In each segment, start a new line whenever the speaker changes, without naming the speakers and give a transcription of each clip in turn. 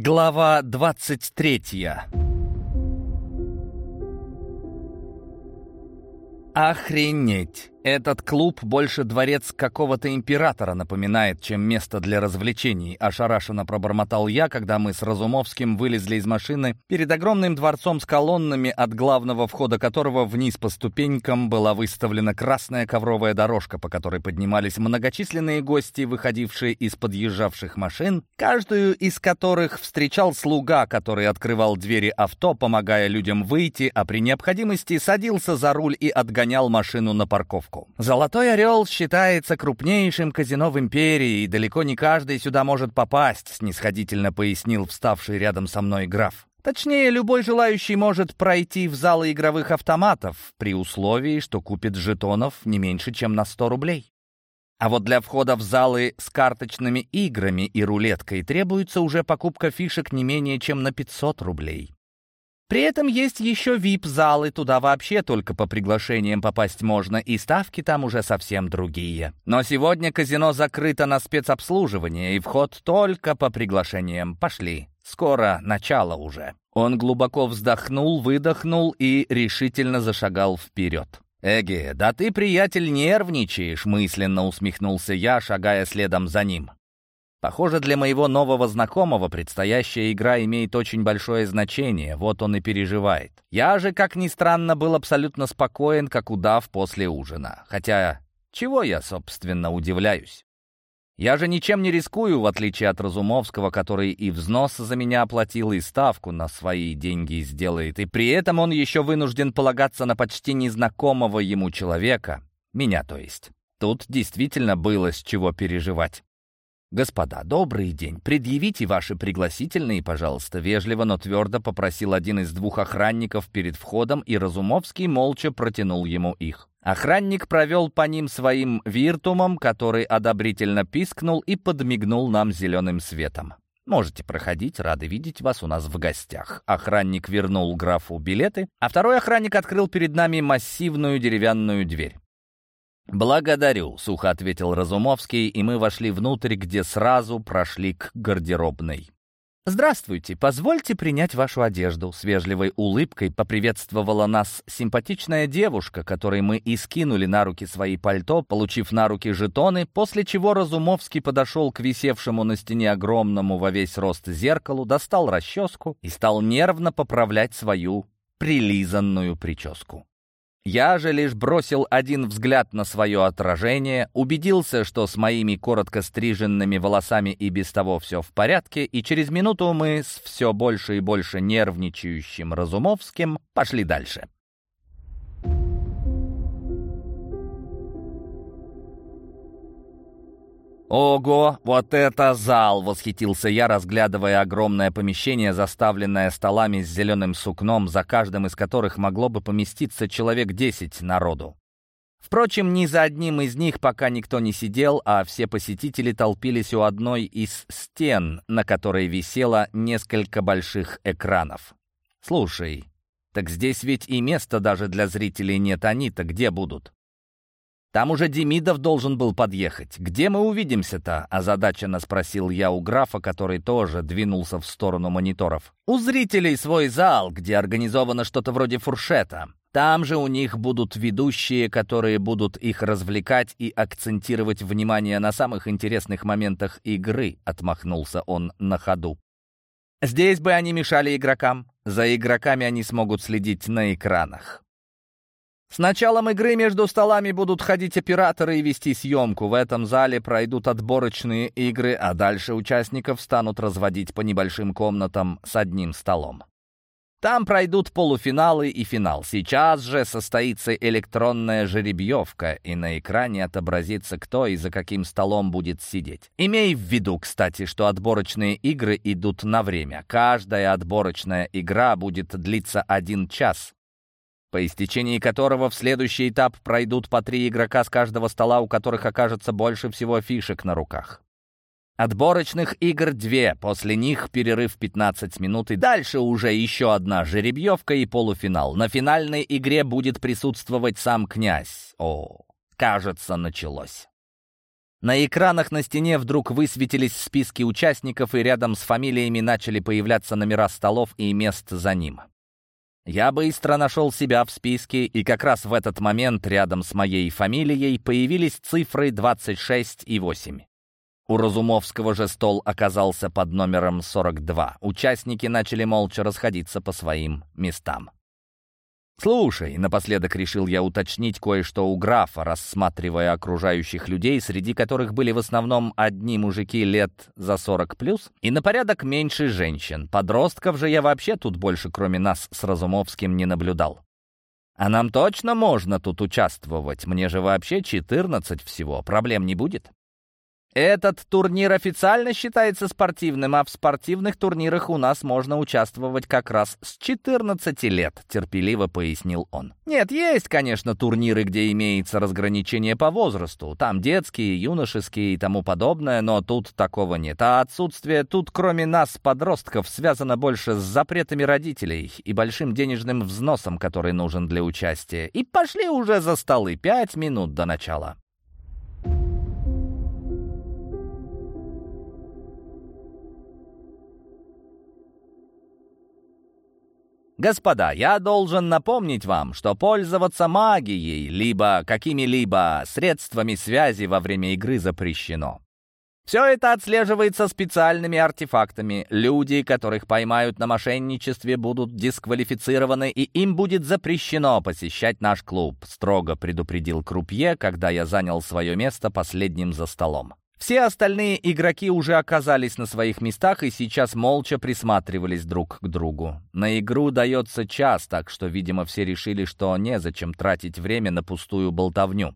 Глава двадцать третья Охренеть! Этот клуб больше дворец какого-то императора напоминает, чем место для развлечений, ошарашенно пробормотал я, когда мы с Разумовским вылезли из машины перед огромным дворцом с колоннами, от главного входа которого вниз по ступенькам была выставлена красная ковровая дорожка, по которой поднимались многочисленные гости, выходившие из подъезжавших машин, каждую из которых встречал слуга, который открывал двери авто, помогая людям выйти, а при необходимости садился за руль и отгонял машину на парковку. «Золотой орел» считается крупнейшим казино в империи, и далеко не каждый сюда может попасть, снисходительно пояснил вставший рядом со мной граф. Точнее, любой желающий может пройти в залы игровых автоматов при условии, что купит жетонов не меньше, чем на 100 рублей. А вот для входа в залы с карточными играми и рулеткой требуется уже покупка фишек не менее чем на 500 рублей. При этом есть еще VIP-залы, туда вообще только по приглашениям попасть можно, и ставки там уже совсем другие. Но сегодня казино закрыто на спецобслуживание, и вход только по приглашениям. Пошли, скоро начало уже. Он глубоко вздохнул, выдохнул и решительно зашагал вперед. «Эге, да ты, приятель, нервничаешь», — мысленно усмехнулся я, шагая следом за ним. Похоже, для моего нового знакомого предстоящая игра имеет очень большое значение, вот он и переживает. Я же, как ни странно, был абсолютно спокоен, как удав после ужина. Хотя, чего я, собственно, удивляюсь? Я же ничем не рискую, в отличие от Разумовского, который и взнос за меня оплатил, и ставку на свои деньги сделает. И при этом он еще вынужден полагаться на почти незнакомого ему человека, меня то есть. Тут действительно было с чего переживать. «Господа, добрый день. Предъявите ваши пригласительные, пожалуйста», — вежливо, но твердо попросил один из двух охранников перед входом, и Разумовский молча протянул ему их. Охранник провел по ним своим виртумом, который одобрительно пискнул и подмигнул нам зеленым светом. «Можете проходить, рады видеть вас у нас в гостях». Охранник вернул графу билеты, а второй охранник открыл перед нами массивную деревянную дверь. «Благодарю», — сухо ответил Разумовский, и мы вошли внутрь, где сразу прошли к гардеробной. «Здравствуйте, позвольте принять вашу одежду», — с вежливой улыбкой поприветствовала нас симпатичная девушка, которой мы и скинули на руки свои пальто, получив на руки жетоны, после чего Разумовский подошел к висевшему на стене огромному во весь рост зеркалу, достал расческу и стал нервно поправлять свою прилизанную прическу. Я же лишь бросил один взгляд на свое отражение, убедился, что с моими коротко стриженными волосами и без того все в порядке, и через минуту мы с все больше и больше нервничающим Разумовским пошли дальше. «Ого, вот это зал!» — восхитился я, разглядывая огромное помещение, заставленное столами с зеленым сукном, за каждым из которых могло бы поместиться человек десять народу. Впрочем, ни за одним из них пока никто не сидел, а все посетители толпились у одной из стен, на которой висело несколько больших экранов. «Слушай, так здесь ведь и места даже для зрителей нет, они-то где будут?» Там уже Демидов должен был подъехать. Где мы увидимся-то?» — озадаченно спросил я у графа, который тоже двинулся в сторону мониторов. «У зрителей свой зал, где организовано что-то вроде фуршета. Там же у них будут ведущие, которые будут их развлекать и акцентировать внимание на самых интересных моментах игры», — отмахнулся он на ходу. «Здесь бы они мешали игрокам. За игроками они смогут следить на экранах». С началом игры между столами будут ходить операторы и вести съемку. В этом зале пройдут отборочные игры, а дальше участников станут разводить по небольшим комнатам с одним столом. Там пройдут полуфиналы и финал. Сейчас же состоится электронная жеребьевка, и на экране отобразится, кто и за каким столом будет сидеть. Имей в виду, кстати, что отборочные игры идут на время. Каждая отборочная игра будет длиться один час, по истечении которого в следующий этап пройдут по три игрока с каждого стола, у которых окажется больше всего фишек на руках. Отборочных игр две, после них перерыв 15 минут, и дальше уже еще одна жеребьевка и полуфинал. На финальной игре будет присутствовать сам князь. О, кажется, началось. На экранах на стене вдруг высветились списки участников, и рядом с фамилиями начали появляться номера столов и мест за ним. Я быстро нашел себя в списке, и как раз в этот момент рядом с моей фамилией появились цифры 26 и 8. У Разумовского же стол оказался под номером 42. Участники начали молча расходиться по своим местам. «Слушай», — напоследок решил я уточнить кое-что у графа, рассматривая окружающих людей, среди которых были в основном одни мужики лет за 40 плюс и на порядок меньше женщин. Подростков же я вообще тут больше, кроме нас с Разумовским, не наблюдал. А нам точно можно тут участвовать, мне же вообще 14 всего, проблем не будет. Этот турнир официально считается спортивным, а в спортивных турнирах у нас можно участвовать как раз с 14 лет», — терпеливо пояснил он. «Нет, есть, конечно, турниры, где имеется разграничение по возрасту. Там детские, юношеские и тому подобное, но тут такого нет. А отсутствие тут, кроме нас, подростков, связано больше с запретами родителей и большим денежным взносом, который нужен для участия. И пошли уже за столы пять минут до начала». Господа, я должен напомнить вам, что пользоваться магией, либо какими-либо средствами связи во время игры запрещено. Все это отслеживается специальными артефактами. Люди, которых поймают на мошенничестве, будут дисквалифицированы, и им будет запрещено посещать наш клуб», — строго предупредил Крупье, когда я занял свое место последним за столом. Все остальные игроки уже оказались на своих местах и сейчас молча присматривались друг к другу. На игру дается час, так что, видимо, все решили, что незачем тратить время на пустую болтовню.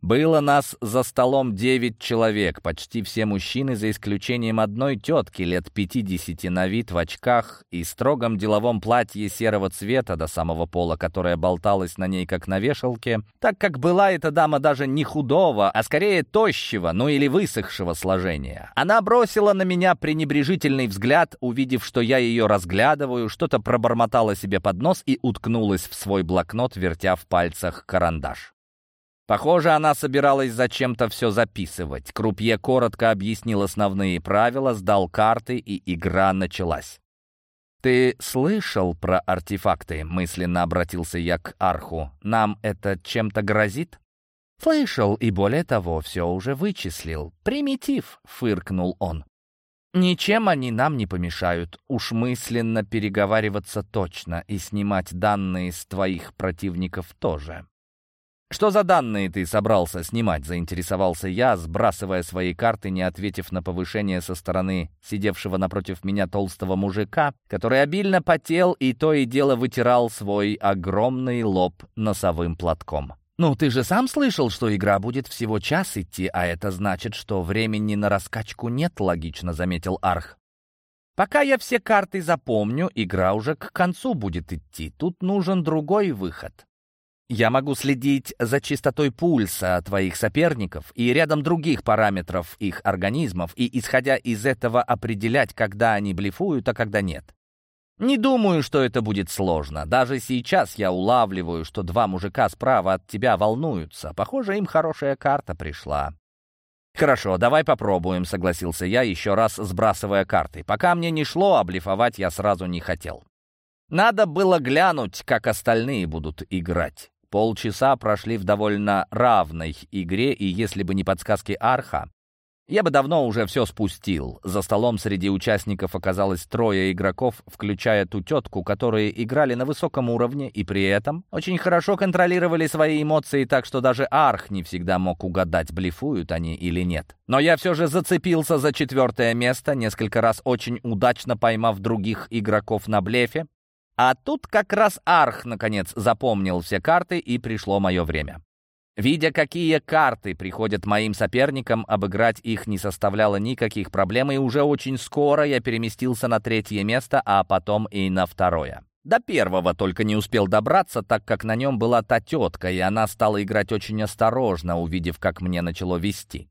Было нас за столом девять человек, почти все мужчины, за исключением одной тетки лет пятидесяти на вид в очках и строгом деловом платье серого цвета до самого пола, которая болталась на ней как на вешалке, так как была эта дама даже не худого, а скорее тощего, ну или высохшего сложения. Она бросила на меня пренебрежительный взгляд, увидев, что я ее разглядываю, что-то пробормотала себе под нос и уткнулась в свой блокнот, вертя в пальцах карандаш. Похоже, она собиралась зачем-то все записывать. Крупье коротко объяснил основные правила, сдал карты, и игра началась. «Ты слышал про артефакты?» — мысленно обратился я к Арху. «Нам это чем-то грозит?» «Слышал, и более того, все уже вычислил. Примитив!» — фыркнул он. «Ничем они нам не помешают. Уж мысленно переговариваться точно и снимать данные с твоих противников тоже». «Что за данные ты собрался снимать?» — заинтересовался я, сбрасывая свои карты, не ответив на повышение со стороны сидевшего напротив меня толстого мужика, который обильно потел и то и дело вытирал свой огромный лоб носовым платком. «Ну, ты же сам слышал, что игра будет всего час идти, а это значит, что времени на раскачку нет», — логично заметил Арх. «Пока я все карты запомню, игра уже к концу будет идти. Тут нужен другой выход». Я могу следить за частотой пульса твоих соперников и рядом других параметров их организмов и, исходя из этого, определять, когда они блефуют, а когда нет. Не думаю, что это будет сложно. Даже сейчас я улавливаю, что два мужика справа от тебя волнуются. Похоже, им хорошая карта пришла. «Хорошо, давай попробуем», — согласился я, еще раз сбрасывая карты. Пока мне не шло, а блефовать я сразу не хотел. Надо было глянуть, как остальные будут играть. Полчаса прошли в довольно равной игре, и если бы не подсказки Арха, я бы давно уже все спустил. За столом среди участников оказалось трое игроков, включая ту тетку, которые играли на высоком уровне и при этом очень хорошо контролировали свои эмоции, так что даже Арх не всегда мог угадать, блефуют они или нет. Но я все же зацепился за четвертое место, несколько раз очень удачно поймав других игроков на блефе, а тут как раз Арх, наконец, запомнил все карты, и пришло мое время. Видя, какие карты приходят моим соперникам, обыграть их не составляло никаких проблем, и уже очень скоро я переместился на третье место, а потом и на второе. До первого только не успел добраться, так как на нем была та тетка, и она стала играть очень осторожно, увидев, как мне начало вести.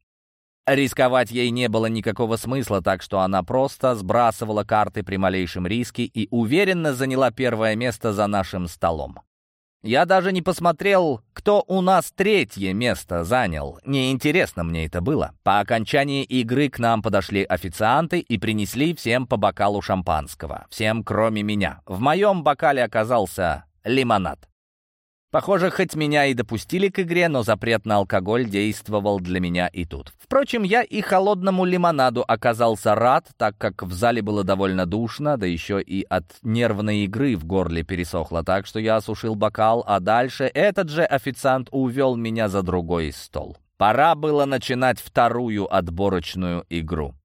Рисковать ей не было никакого смысла, так что она просто сбрасывала карты при малейшем риске и уверенно заняла первое место за нашим столом. Я даже не посмотрел, кто у нас третье место занял. Неинтересно мне это было. По окончании игры к нам подошли официанты и принесли всем по бокалу шампанского. Всем, кроме меня. В моем бокале оказался лимонад. Похоже, хоть меня и допустили к игре, но запрет на алкоголь действовал для меня и тут. Впрочем, я и холодному лимонаду оказался рад, так как в зале было довольно душно, да еще и от нервной игры в горле пересохло, так что я осушил бокал, а дальше этот же официант увел меня за другой стол. Пора было начинать вторую отборочную игру.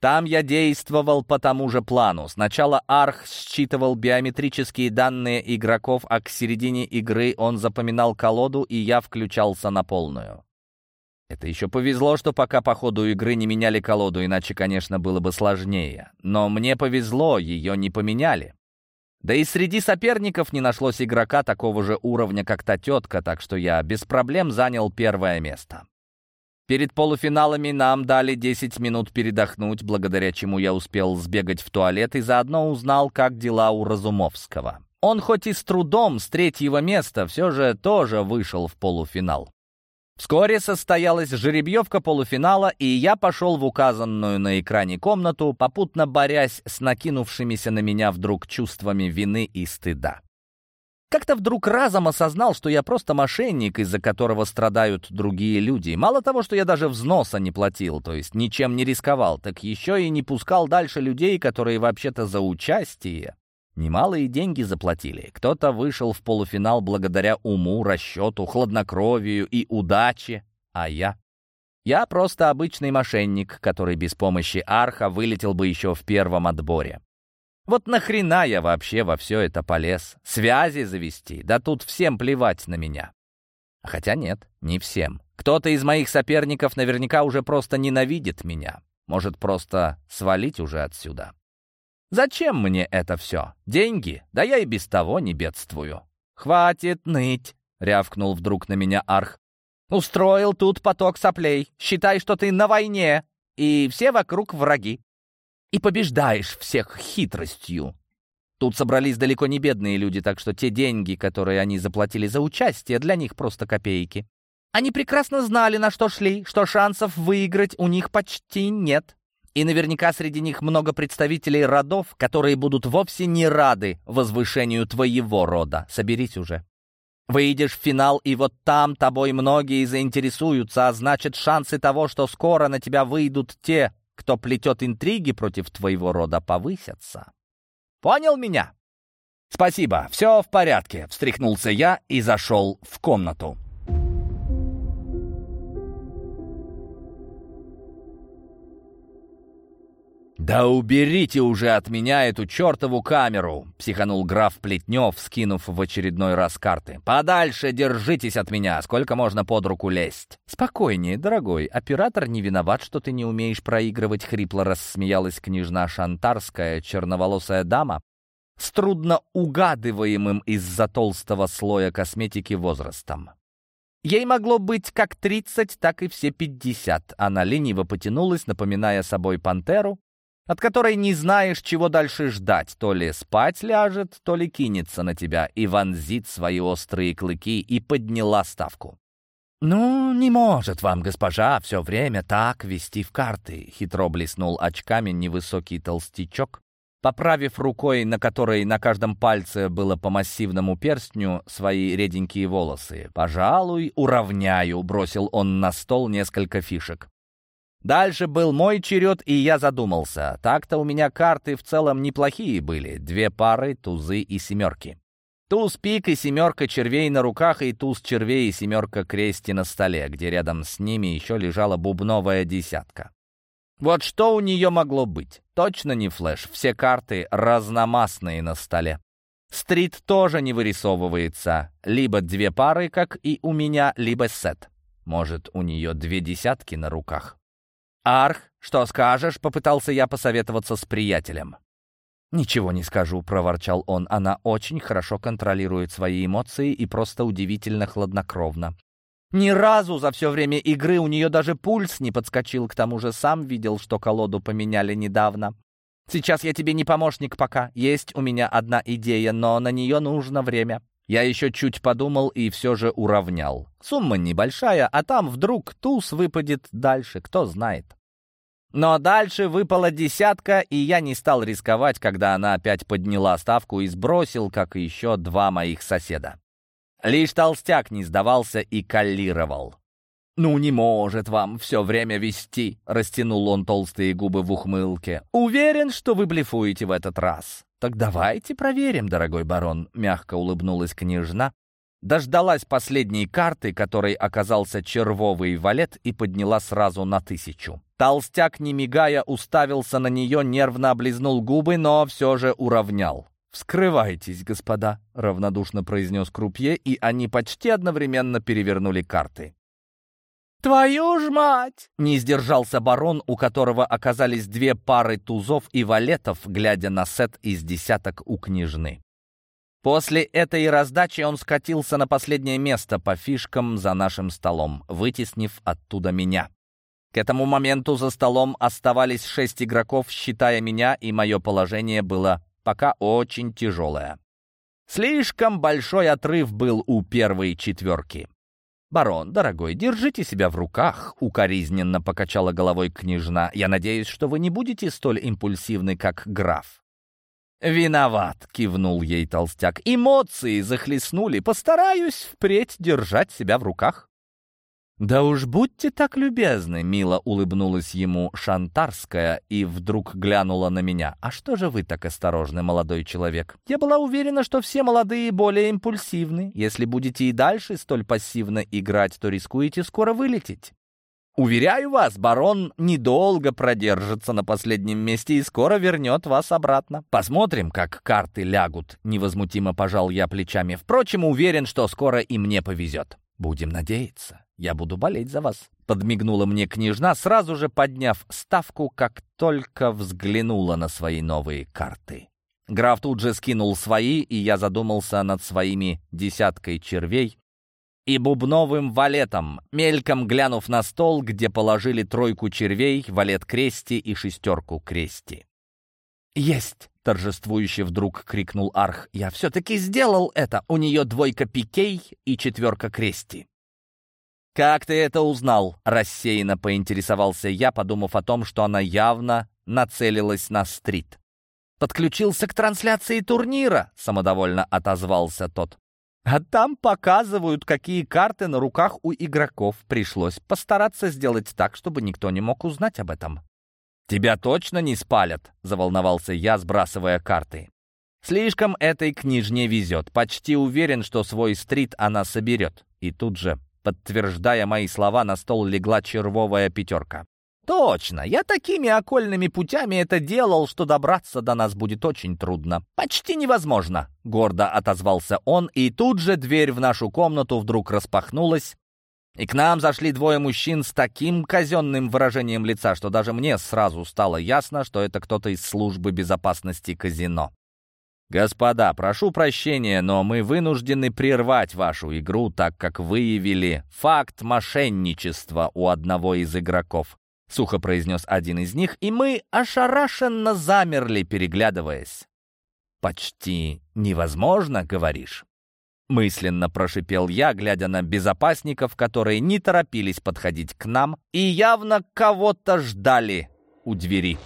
Там я действовал по тому же плану. Сначала Арх считывал биометрические данные игроков, а к середине игры он запоминал колоду, и я включался на полную. Это еще повезло, что пока по ходу игры не меняли колоду, иначе, конечно, было бы сложнее. Но мне повезло, ее не поменяли. Да и среди соперников не нашлось игрока такого же уровня, как та тетка, так что я без проблем занял первое место. Перед полуфиналами нам дали 10 минут передохнуть, благодаря чему я успел сбегать в туалет и заодно узнал, как дела у Разумовского. Он хоть и с трудом с третьего места все же тоже вышел в полуфинал. Вскоре состоялась жеребьевка полуфинала, и я пошел в указанную на экране комнату, попутно борясь с накинувшимися на меня вдруг чувствами вины и стыда. Как-то вдруг разом осознал, что я просто мошенник, из-за которого страдают другие люди. Мало того, что я даже взноса не платил, то есть ничем не рисковал, так еще и не пускал дальше людей, которые вообще-то за участие немалые деньги заплатили. Кто-то вышел в полуфинал благодаря уму, расчету, хладнокровию и удаче, а я... Я просто обычный мошенник, который без помощи арха вылетел бы еще в первом отборе. Вот нахрена я вообще во все это полез? Связи завести? Да тут всем плевать на меня. Хотя нет, не всем. Кто-то из моих соперников наверняка уже просто ненавидит меня. Может, просто свалить уже отсюда. Зачем мне это все? Деньги? Да я и без того не бедствую. «Хватит ныть!» — рявкнул вдруг на меня Арх. «Устроил тут поток соплей. Считай, что ты на войне, и все вокруг враги и побеждаешь всех хитростью. Тут собрались далеко не бедные люди, так что те деньги, которые они заплатили за участие, для них просто копейки. Они прекрасно знали, на что шли, что шансов выиграть у них почти нет. И наверняка среди них много представителей родов, которые будут вовсе не рады возвышению твоего рода. Соберись уже. Выйдешь в финал, и вот там тобой многие заинтересуются, а значит, шансы того, что скоро на тебя выйдут те, кто плетет интриги против твоего рода, повысятся. Понял меня? Спасибо, все в порядке, встряхнулся я и зашел в комнату. «Да уберите уже от меня эту чертову камеру!» — психанул граф Плетнев, скинув в очередной раз карты. «Подальше держитесь от меня! Сколько можно под руку лезть?» «Спокойнее, дорогой. Оператор не виноват, что ты не умеешь проигрывать», — хрипло рассмеялась княжна Шантарская, черноволосая дама, с трудно угадываемым из-за толстого слоя косметики возрастом. Ей могло быть как тридцать, так и все пятьдесят. Она лениво потянулась, напоминая собой пантеру, от которой не знаешь, чего дальше ждать. То ли спать ляжет, то ли кинется на тебя и вонзит свои острые клыки и подняла ставку. «Ну, не может вам, госпожа, все время так вести в карты», — хитро блеснул очками невысокий толстячок, поправив рукой, на которой на каждом пальце было по массивному перстню, свои реденькие волосы. «Пожалуй, уравняю», — бросил он на стол несколько фишек. Дальше был мой черед, и я задумался. Так-то у меня карты в целом неплохие были. Две пары, тузы и семерки. Туз пик и семерка червей на руках, и туз червей и семерка крести на столе, где рядом с ними еще лежала бубновая десятка. Вот что у нее могло быть? Точно не флеш, все карты разномастные на столе. Стрит тоже не вырисовывается. Либо две пары, как и у меня, либо сет. Может, у нее две десятки на руках. «Арх, что скажешь?» — попытался я посоветоваться с приятелем. «Ничего не скажу», — проворчал он. «Она очень хорошо контролирует свои эмоции и просто удивительно хладнокровна. Ни разу за все время игры у нее даже пульс не подскочил, к тому же сам видел, что колоду поменяли недавно. Сейчас я тебе не помощник пока. Есть у меня одна идея, но на нее нужно время. Я еще чуть подумал и все же уравнял. Сумма небольшая, а там вдруг туз выпадет дальше, кто знает. Но дальше выпала десятка, и я не стал рисковать, когда она опять подняла ставку и сбросил, как еще два моих соседа. Лишь толстяк не сдавался и каллировал. «Ну не может вам все время вести», — растянул он толстые губы в ухмылке. «Уверен, что вы блефуете в этот раз». «Так давайте проверим, дорогой барон», — мягко улыбнулась княжна, дождалась последней карты, которой оказался червовый валет, и подняла сразу на тысячу. Толстяк, не мигая, уставился на нее, нервно облизнул губы, но все же уравнял. «Вскрывайтесь, господа», — равнодушно произнес крупье, и они почти одновременно перевернули карты. «Твою ж мать!» — не сдержался барон, у которого оказались две пары тузов и валетов, глядя на сет из десяток у княжны. После этой раздачи он скатился на последнее место по фишкам за нашим столом, вытеснив оттуда меня. К этому моменту за столом оставались шесть игроков, считая меня, и мое положение было пока очень тяжелое. Слишком большой отрыв был у первой четверки. «Барон, дорогой, держите себя в руках», — укоризненно покачала головой княжна. «Я надеюсь, что вы не будете столь импульсивны, как граф». «Виноват», — кивнул ей толстяк. «Эмоции захлестнули. Постараюсь впредь держать себя в руках». «Да уж будьте так любезны», — мило улыбнулась ему Шантарская и вдруг глянула на меня. «А что же вы так осторожны, молодой человек? Я была уверена, что все молодые более импульсивны. Если будете и дальше столь пассивно играть, то рискуете скоро вылететь». «Уверяю вас, барон недолго продержится на последнем месте и скоро вернет вас обратно. Посмотрим, как карты лягут», — невозмутимо пожал я плечами. «Впрочем, уверен, что скоро и мне повезет». «Будем надеяться». Я буду болеть за вас», — подмигнула мне княжна, сразу же подняв ставку, как только взглянула на свои новые карты. Граф тут же скинул свои, и я задумался над своими десяткой червей и бубновым валетом, мельком глянув на стол, где положили тройку червей, валет крести и шестерку крести. «Есть!» — торжествующе вдруг крикнул Арх. «Я все-таки сделал это! У нее двойка пикей и четверка крести!» «Как ты это узнал?» — рассеянно поинтересовался я, подумав о том, что она явно нацелилась на стрит. «Подключился к трансляции турнира», — самодовольно отозвался тот. «А там показывают, какие карты на руках у игроков. Пришлось постараться сделать так, чтобы никто не мог узнать об этом». «Тебя точно не спалят?» — заволновался я, сбрасывая карты. «Слишком этой книжне везет. Почти уверен, что свой стрит она соберет». И тут же Подтверждая мои слова, на стол легла червовая пятерка. «Точно! Я такими окольными путями это делал, что добраться до нас будет очень трудно. Почти невозможно!» — гордо отозвался он, и тут же дверь в нашу комнату вдруг распахнулась, и к нам зашли двое мужчин с таким казенным выражением лица, что даже мне сразу стало ясно, что это кто-то из службы безопасности казино. «Господа, прошу прощения, но мы вынуждены прервать вашу игру, так как выявили факт мошенничества у одного из игроков», — сухо произнес один из них, и мы ошарашенно замерли, переглядываясь. «Почти невозможно, говоришь?» Мысленно прошипел я, глядя на безопасников, которые не торопились подходить к нам и явно кого-то ждали у двери.